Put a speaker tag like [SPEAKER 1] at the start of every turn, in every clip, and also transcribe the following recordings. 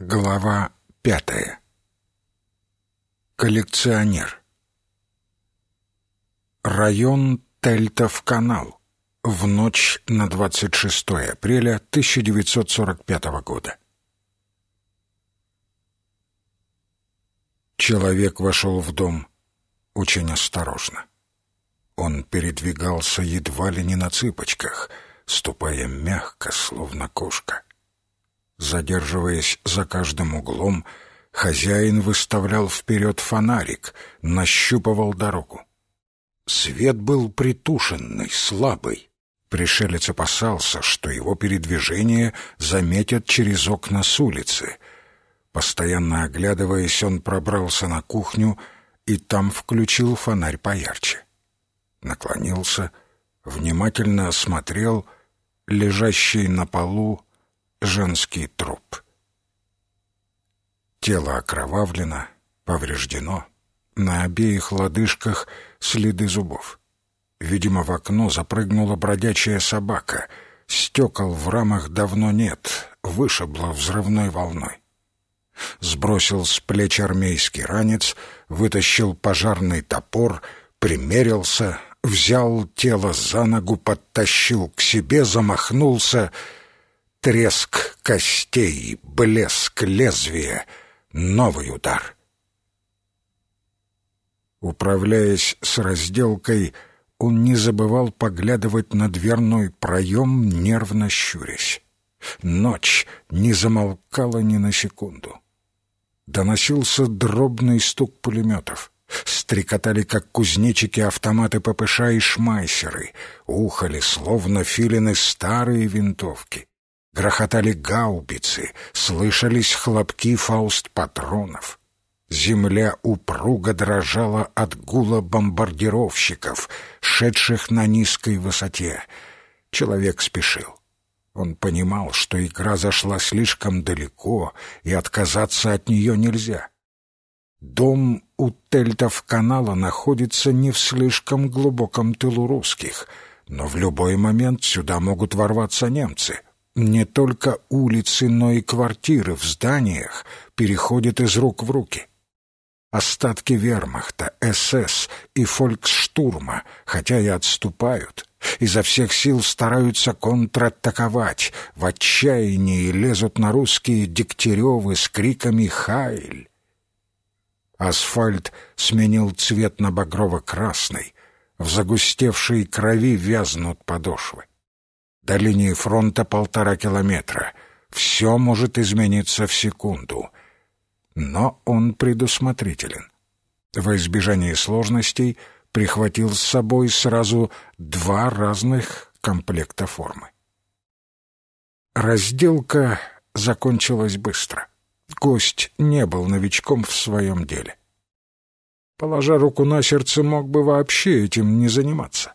[SPEAKER 1] Глава пятая. Коллекционер. Район Тельтов-канал. В ночь на 26 апреля 1945 года. Человек вошел в дом очень осторожно. Он передвигался едва ли не на цыпочках, ступая мягко, словно кошка. Задерживаясь за каждым углом, хозяин выставлял вперед фонарик, нащупывал дорогу. Свет был притушенный, слабый. Пришелец опасался, что его передвижение заметят через окна с улицы. Постоянно оглядываясь, он пробрался на кухню и там включил фонарь поярче. Наклонился, внимательно осмотрел лежащий на полу женский труп. Тело окровавлено, повреждено, на обеих лодыжках следы зубов. Видимо, в окно запрыгнула бродячая собака. Стекол в рамах давно нет, вышибло взрывной волной. Сбросил с плеч армейский ранец, вытащил пожарный топор, примерился, взял тело за ногу, подтащил к себе, замахнулся — Треск костей, блеск лезвия, новый удар. Управляясь с разделкой, он не забывал поглядывать на дверной проем, нервно щурясь. Ночь не замолкала ни на секунду. Доносился дробный стук пулеметов. Стрекотали, как кузнечики, автоматы ППШ и шмайсеры. Ухали, словно филины, старые винтовки. Грохотали гаубицы, слышались хлопки фауст-патронов. Земля упруго дрожала от гула бомбардировщиков, шедших на низкой высоте. Человек спешил. Он понимал, что игра зашла слишком далеко, и отказаться от нее нельзя. Дом у тельтов канала находится не в слишком глубоком тылу русских, но в любой момент сюда могут ворваться немцы — не только улицы, но и квартиры в зданиях переходят из рук в руки. Остатки вермахта, СС и фольксштурма, хотя и отступают, изо всех сил стараются контратаковать, в отчаянии лезут на русские Дегтяревы с криками «Хайль!». Асфальт сменил цвет на багрово-красный, в загустевшей крови вязнут подошвы. До линии фронта полтора километра. Все может измениться в секунду. Но он предусмотрителен. Во избежание сложностей прихватил с собой сразу два разных комплекта формы. Разделка закончилась быстро. Гость не был новичком в своем деле. Положа руку на сердце, мог бы вообще этим не заниматься.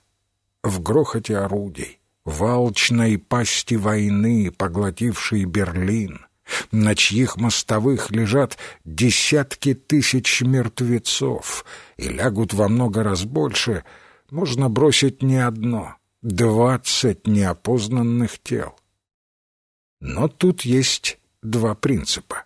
[SPEAKER 1] В грохоте орудий, в алчной пасти войны, поглотившей Берлин, на чьих мостовых лежат десятки тысяч мертвецов и лягут во много раз больше, можно бросить не одно, двадцать неопознанных тел. Но тут есть два принципа.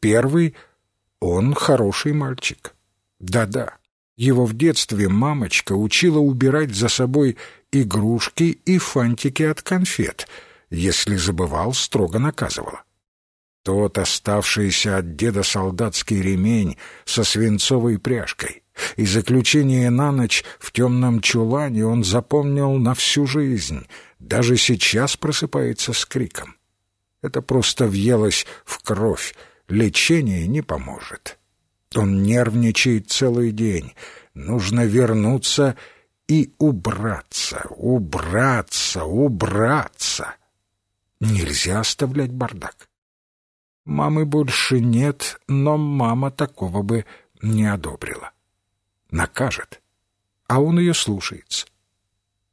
[SPEAKER 1] Первый — он хороший мальчик. Да-да, его в детстве мамочка учила убирать за собой игрушки и фантики от конфет. Если забывал, строго наказывала. Тот оставшийся от деда солдатский ремень со свинцовой пряжкой и заключение на ночь в темном чулане он запомнил на всю жизнь, даже сейчас просыпается с криком. Это просто въелось в кровь, лечение не поможет. Он нервничает целый день. Нужно вернуться и убраться, убраться, убраться. Нельзя оставлять бардак. Мамы больше нет, но мама такого бы не одобрила. Накажет, а он ее слушается.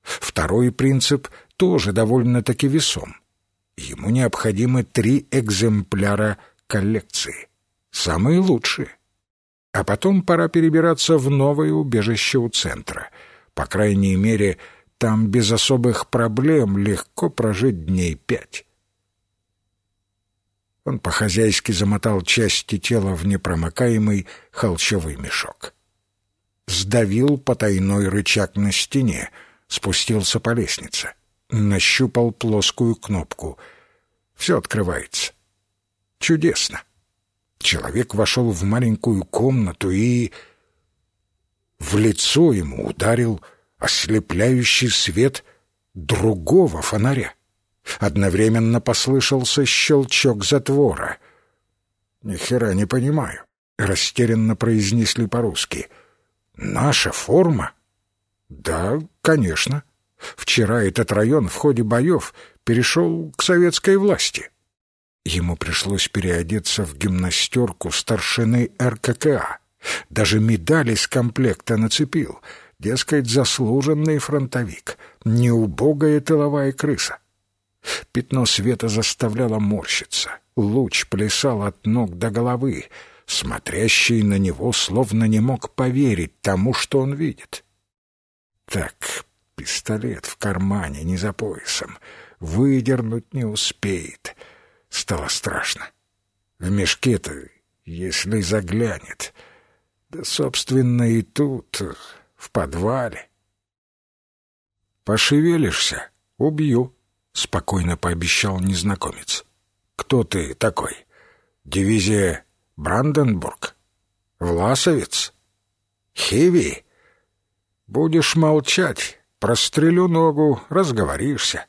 [SPEAKER 1] Второй принцип тоже довольно-таки весом. Ему необходимы три экземпляра коллекции, самые лучшие. А потом пора перебираться в новое убежище у центра. По крайней мере, там без особых проблем легко прожить дней пять. Он по-хозяйски замотал части тела в непромокаемый холщовый мешок. Сдавил потайной рычаг на стене, спустился по лестнице, нащупал плоскую кнопку. Все открывается. Чудесно. Человек вошел в маленькую комнату и... В лицо ему ударил ослепляющий свет другого фонаря. Одновременно послышался щелчок затвора. «Ни хера не понимаю», — растерянно произнесли по-русски. «Наша форма?» «Да, конечно. Вчера этот район в ходе боев перешел к советской власти». Ему пришлось переодеться в гимнастерку старшины РККА. Даже медали с комплекта нацепил. Дескать, заслуженный фронтовик, неубогая тыловая крыса. Пятно света заставляло морщиться. Луч плясал от ног до головы. Смотрящий на него словно не мог поверить тому, что он видит. Так, пистолет в кармане, не за поясом. Выдернуть не успеет. Стало страшно. В мешке-то, если заглянет. Да, собственно, и тут, в подвале. «Пошевелишься — убью», — спокойно пообещал незнакомец. «Кто ты такой? Дивизия Бранденбург? Власовец? Хиви? Будешь молчать, прострелю ногу, разговоришься».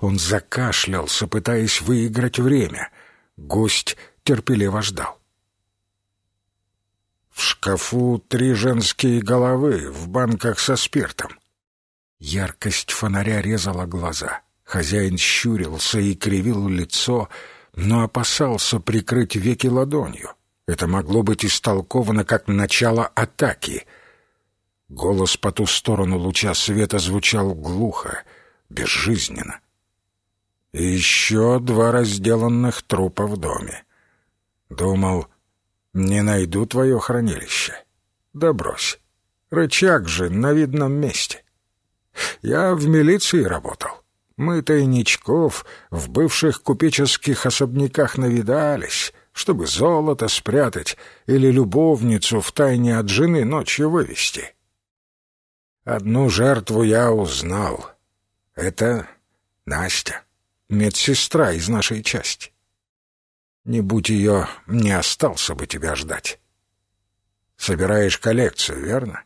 [SPEAKER 1] Он закашлялся, пытаясь выиграть время. Гость терпеливо ждал. В шкафу три женские головы в банках со спиртом. Яркость фонаря резала глаза. Хозяин щурился и кривил лицо, но опасался прикрыть веки ладонью. Это могло быть истолковано как начало атаки. Голос по ту сторону луча света звучал глухо, безжизненно. Еще два разделанных трупа в доме. Думал, не найду твое хранилище. Да брось. Рычаг же на видном месте. Я в милиции работал. Мы тайничков в бывших купеческих особняках навидались, чтобы золото спрятать или любовницу в тайне от жены ночью вывести. Одну жертву я узнал. Это Настя, медсестра из нашей части. Не будь ее, не остался бы тебя ждать. Собираешь коллекцию, верно?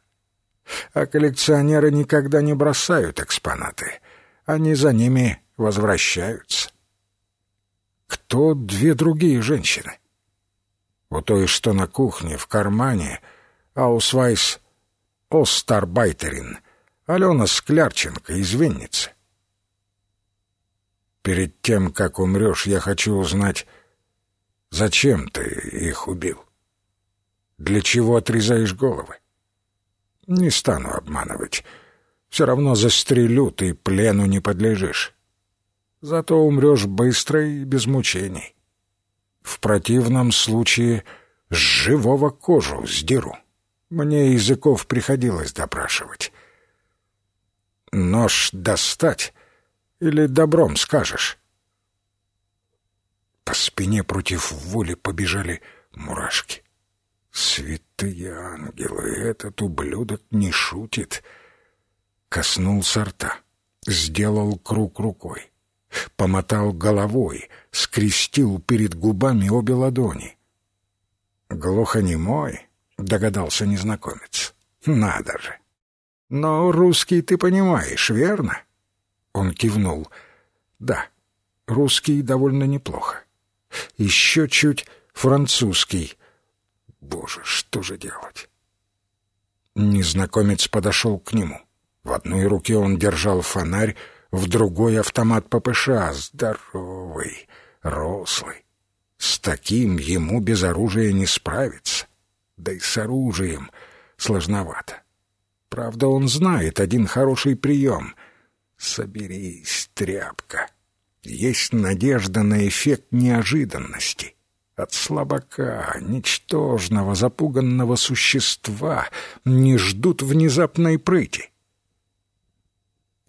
[SPEAKER 1] А коллекционеры никогда не бросают экспонаты. Они за ними возвращаются. Кто две другие женщины? У той, что на кухне, в кармане, Аусвайс Остарбайтерин, Алена Склярченко из Винницы. Перед тем, как умрешь, я хочу узнать, Зачем ты их убил? Для чего отрезаешь головы? Не стану обманывать. Все равно застрелю, ты плену не подлежишь. Зато умрешь быстро и без мучений. В противном случае с живого кожу сдеру. Мне языков приходилось допрашивать. Нож достать или добром скажешь? По спине против воли побежали мурашки. Святые ангелы, этот ублюдок не шутит. Коснулся рта, сделал круг рукой, помотал головой, скрестил перед губами обе ладони. «Глухонемой?» — догадался незнакомец. «Надо же! Но русский ты понимаешь, верно?» Он кивнул. «Да, русский довольно неплохо. Еще чуть французский. Боже, что же делать? Незнакомец подошел к нему. В одной руке он держал фонарь, в другой — автомат ППШ, здоровый, рослый. С таким ему без оружия не справиться. Да и с оружием сложновато. Правда, он знает один хороший прием. «Соберись, тряпка!» Есть надежда на эффект неожиданности. От слабака, ничтожного, запуганного существа не ждут внезапной прыти.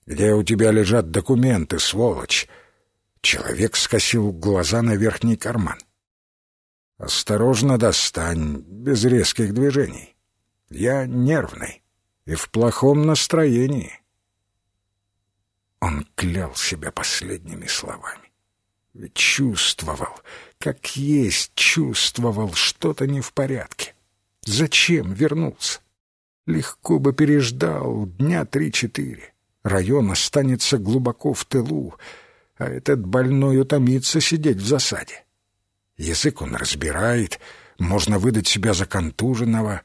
[SPEAKER 1] «Где у тебя лежат документы, сволочь?» Человек скосил глаза на верхний карман. «Осторожно достань, без резких движений. Я нервный и в плохом настроении». Он клял себя последними словами. Ведь чувствовал, как есть чувствовал, что-то не в порядке. Зачем вернулся? Легко бы переждал дня три-четыре. Район останется глубоко в тылу, а этот больной утомится сидеть в засаде. Язык он разбирает, можно выдать себя за контуженного,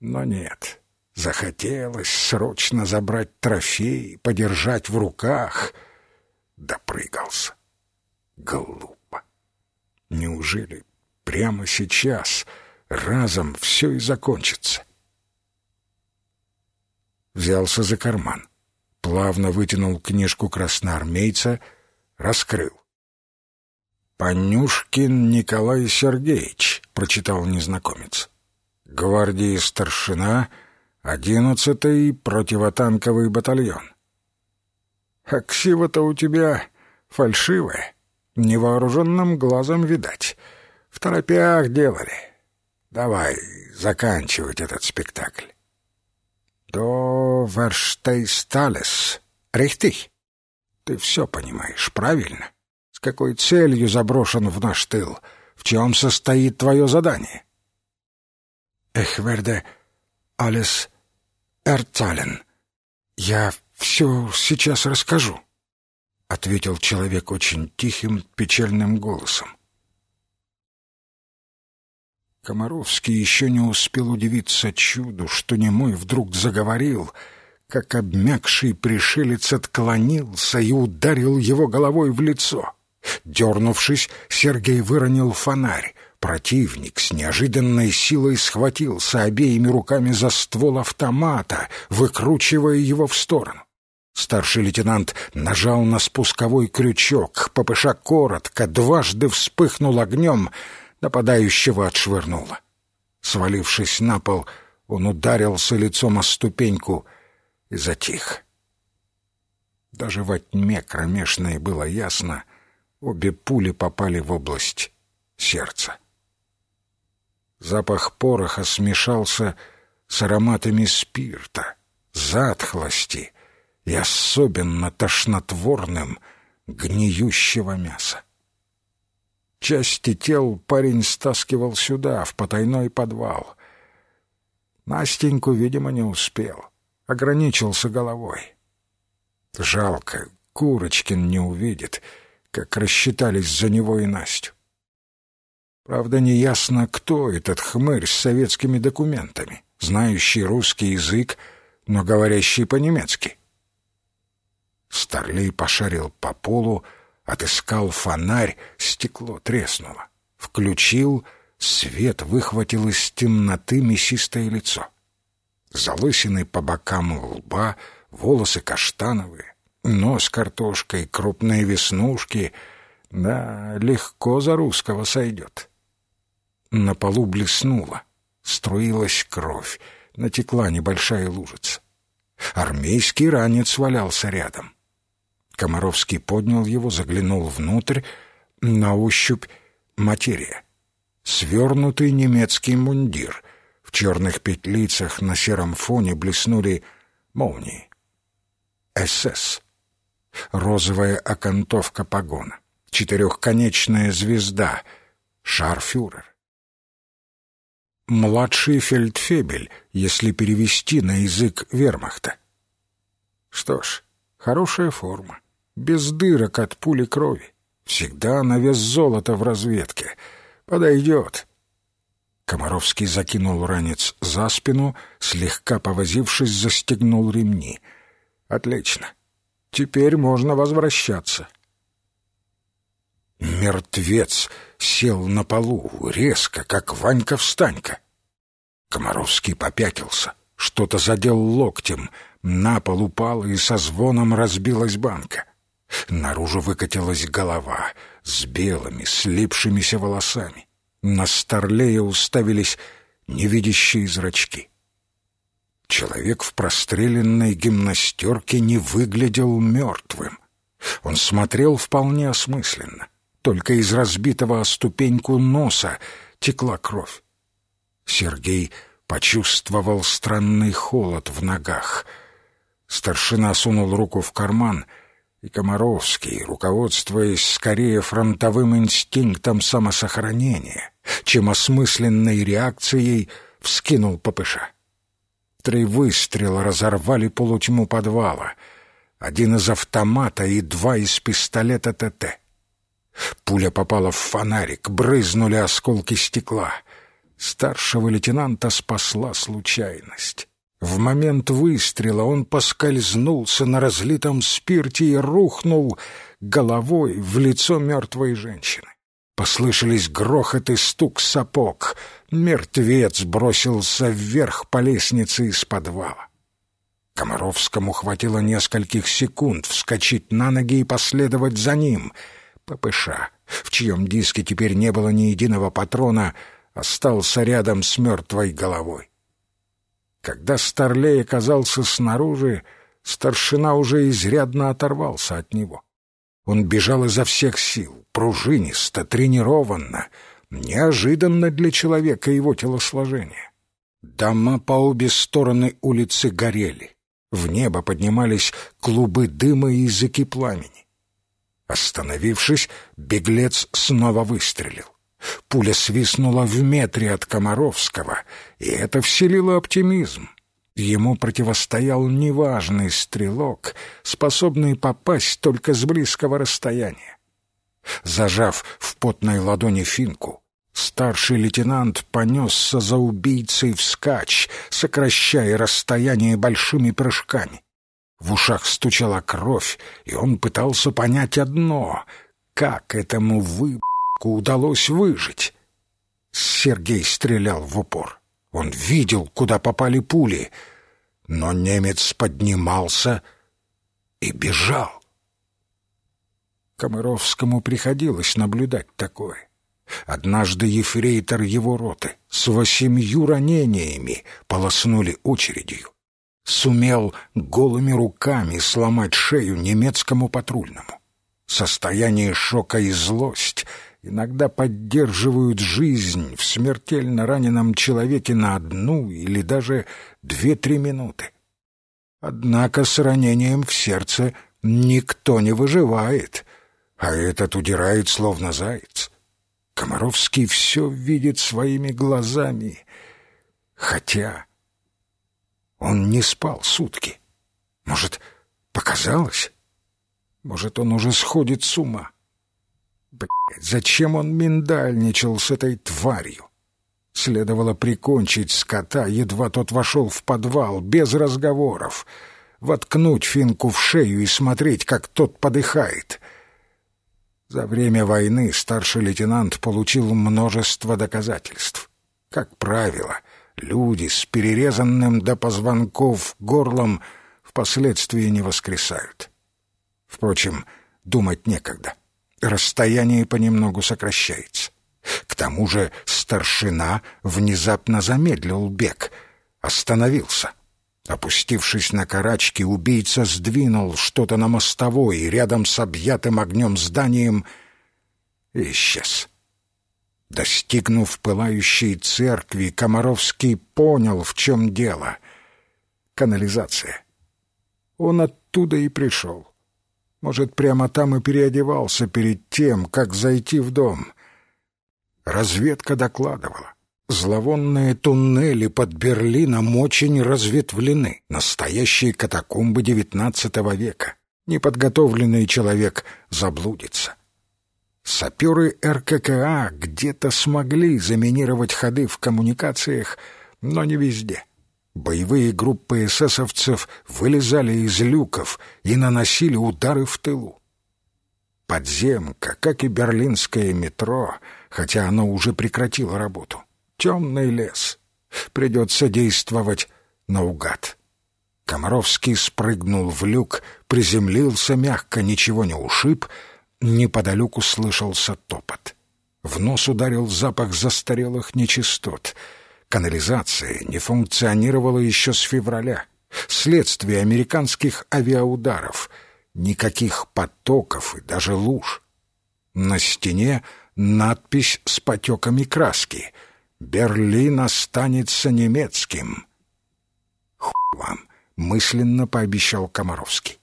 [SPEAKER 1] но нет. Захотелось срочно забрать трофей, подержать в руках. Допрыгался. Глупо. Неужели прямо сейчас разом все и закончится? Взялся за карман. Плавно вытянул книжку красноармейца, раскрыл. «Понюшкин Николай Сергеевич», — прочитал незнакомец. «Гвардии старшина, одиннадцатый противотанковый батальон». «А ксива-то у тебя фальшивая, невооруженным глазом видать. В торопях делали. Давай заканчивать этот спектакль». «До верштейсталес. Рихтый. Ты все понимаешь, правильно?» С какой целью заброшен в наш тыл? В чем состоит твое задание? Эхверде Алис Эрцален. Я все сейчас расскажу, — ответил человек очень тихим, печальным голосом. Комаровский еще не успел удивиться чуду, что немой вдруг заговорил, как обмякший пришелец отклонился и ударил его головой в лицо. Дернувшись, Сергей выронил фонарь. Противник с неожиданной силой схватился обеими руками за ствол автомата, выкручивая его в сторону. Старший лейтенант нажал на спусковой крючок, ППШ коротко, дважды вспыхнул огнем, нападающего отшвырнуло. Свалившись на пол, он ударился лицом о ступеньку и затих. Даже во тьме кромешной было ясно, Обе пули попали в область сердца. Запах пороха смешался с ароматами спирта, затхлости и особенно тошнотворным гниющего мяса. Части тел парень стаскивал сюда, в потайной подвал. Настеньку, видимо, не успел. Ограничился головой. Жалко, Курочкин не увидит — как рассчитались за него и Настю. Правда, неясно, кто этот хмырь с советскими документами, знающий русский язык, но говорящий по-немецки. Старлей пошарил по полу, отыскал фонарь, стекло треснуло. Включил, свет выхватил из темноты мясистое лицо. Залысины по бокам лба, волосы каштановые, Нос картошкой, крупные веснушки. Да, легко за русского сойдет. На полу блеснуло, струилась кровь, натекла небольшая лужица. Армейский ранец валялся рядом. Комаровский поднял его, заглянул внутрь, на ощупь материя. Свернутый немецкий мундир. В черных петлицах на сером фоне блеснули молнии. СС розовая окантовка погона, четырехконечная звезда, шарфюрер. Младший фельдфебель, если перевести на язык вермахта. Что ж, хорошая форма, без дырок от пули крови, всегда на вес золота в разведке. Подойдет. Комаровский закинул ранец за спину, слегка повозившись, застегнул ремни. Отлично. Теперь можно возвращаться. Мертвец сел на полу, резко, как Ванька-встанька. Комаровский попятился, что-то задел локтем, на пол упал и со звоном разбилась банка. Наружу выкатилась голова с белыми, слипшимися волосами. На старлея уставились невидящие зрачки. Человек в простреленной гимнастерке не выглядел мертвым. Он смотрел вполне осмысленно. Только из разбитого о ступеньку носа текла кровь. Сергей почувствовал странный холод в ногах. Старшина сунул руку в карман, и Комаровский, руководствуясь скорее фронтовым инстинктом самосохранения, чем осмысленной реакцией, вскинул ППШ. Три выстрела разорвали полутьму подвала. Один из автомата и два из пистолета ТТ. Пуля попала в фонарик, брызнули осколки стекла. Старшего лейтенанта спасла случайность. В момент выстрела он поскользнулся на разлитом спирте и рухнул головой в лицо мертвой женщины. Послышались грохот и стук сапог. Мертвец бросился вверх по лестнице из подвала. Комаровскому хватило нескольких секунд вскочить на ноги и последовать за ним. ППШ, в чьем диске теперь не было ни единого патрона, остался рядом с мертвой головой. Когда Старлей оказался снаружи, старшина уже изрядно оторвался от него. Он бежал изо всех сил, пружинисто, тренированно, неожиданно для человека его телосложения. Дома по обе стороны улицы горели. В небо поднимались клубы дыма и языки пламени. Остановившись, беглец снова выстрелил. Пуля свистнула в метре от Комаровского, и это вселило оптимизм. Ему противостоял неважный стрелок, способный попасть только с близкого расстояния. Зажав в потной ладони финку, старший лейтенант понесся за убийцей вскачь, сокращая расстояние большими прыжками. В ушах стучала кровь, и он пытался понять одно — как этому выб***ку удалось выжить. Сергей стрелял в упор. Он видел, куда попали пули, но немец поднимался и бежал. Комаровскому приходилось наблюдать такое. Однажды ефрейтор его роты с восемью ранениями полоснули очередью. Сумел голыми руками сломать шею немецкому патрульному. Состояние шока и злость иногда поддерживают жизнь в смертельно раненом человеке на одну или даже две-три минуты. Однако с ранением в сердце никто не выживает — а этот удирает, словно заяц. Комаровский все видит своими глазами, хотя он не спал сутки. Может, показалось? Может, он уже сходит с ума? Блядь, зачем он миндальничал с этой тварью? Следовало прикончить скота, едва тот вошел в подвал, без разговоров, воткнуть финку в шею и смотреть, как тот подыхает — за время войны старший лейтенант получил множество доказательств. Как правило, люди с перерезанным до позвонков горлом впоследствии не воскресают. Впрочем, думать некогда. Расстояние понемногу сокращается. К тому же старшина внезапно замедлил бег, остановился — Опустившись на карачки, убийца сдвинул что-то на мостовой рядом с объятым огнем зданием и исчез. Достигнув пылающей церкви, Комаровский понял, в чем дело. Канализация. Он оттуда и пришел. Может, прямо там и переодевался перед тем, как зайти в дом. Разведка докладывала. Зловонные туннели под Берлином очень разветвлены, настоящие катакомбы XIX века. Неподготовленный человек заблудится. Саперы РККА где-то смогли заминировать ходы в коммуникациях, но не везде. Боевые группы эсэсовцев вылезали из люков и наносили удары в тылу. Подземка, как и берлинское метро, хотя оно уже прекратило работу, темный лес. Придется действовать наугад. Комаровский спрыгнул в люк, приземлился мягко, ничего не ушиб. Неподалеку слышался топот. В нос ударил запах застарелых нечистот. Канализация не функционировала еще с февраля. Следствие американских авиаударов. никаких потоков и даже луж. На стене надпись с потеками краски «Берлин останется немецким». «Хуй вам!» — мысленно пообещал Комаровский.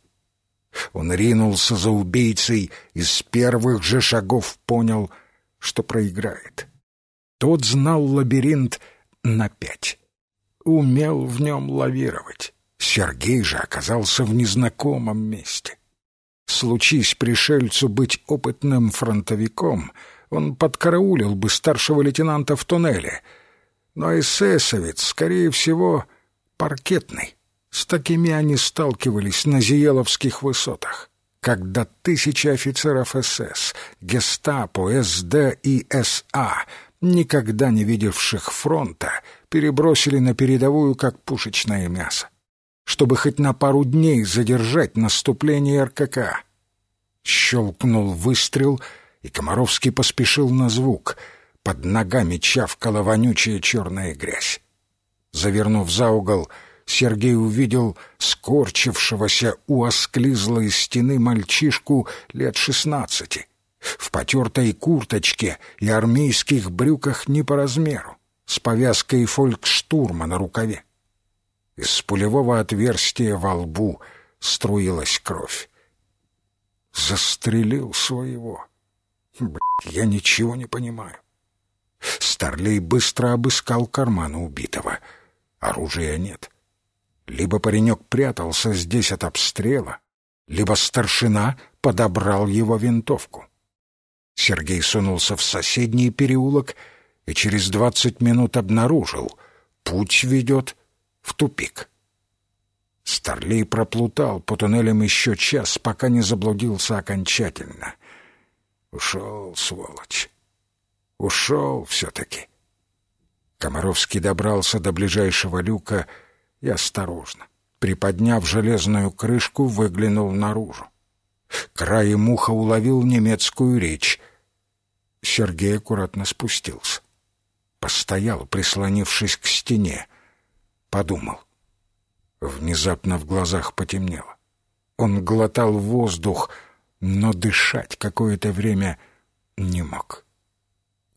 [SPEAKER 1] Он ринулся за убийцей и с первых же шагов понял, что проиграет. Тот знал лабиринт на пять. Умел в нем лавировать. Сергей же оказался в незнакомом месте. Случись пришельцу быть опытным фронтовиком, он подкараулил бы старшего лейтенанта в туннеле. Но эсэсовец, скорее всего, паркетный. С такими они сталкивались на Зиеловских высотах, когда тысячи офицеров СС, гестапо, СД и СА, никогда не видевших фронта, перебросили на передовую как пушечное мясо, чтобы хоть на пару дней задержать наступление РКК. Щелкнул выстрел, и Комаровский поспешил на звук. Под ногами чавкала вонючая черная грязь. Завернув за угол, Сергей увидел скорчившегося у осклизлой стены мальчишку лет шестнадцати, в потертой курточке и армейских брюках не по размеру, с повязкой фолькштурма на рукаве. Из пулевого отверстия во лбу струилась кровь. Застрелил своего. Блядь, я ничего не понимаю. Старлей быстро обыскал карманы убитого. Оружия нет. — либо паренек прятался здесь от обстрела, либо старшина подобрал его винтовку. Сергей сунулся в соседний переулок и через двадцать минут обнаружил — путь ведет в тупик. Старлей проплутал по туннелям еще час, пока не заблудился окончательно. Ушел, сволочь. Ушел все-таки. Комаровский добрался до ближайшего люка — и осторожно, приподняв железную крышку, выглянул наружу. Краем уха уловил немецкую речь. Сергей аккуратно спустился. Постоял, прислонившись к стене. Подумал. Внезапно в глазах потемнело. Он глотал воздух, но дышать какое-то время не мог.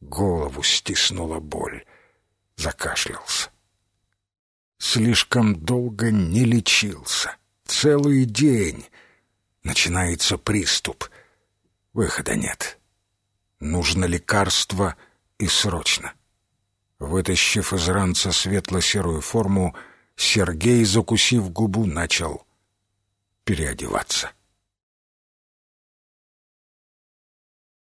[SPEAKER 1] Голову стиснула боль. Закашлялся. Слишком долго не лечился. Целый день. Начинается приступ. Выхода нет. Нужно лекарство и срочно. Вытащив из ранца светло-серую форму, Сергей, закусив губу, начал переодеваться.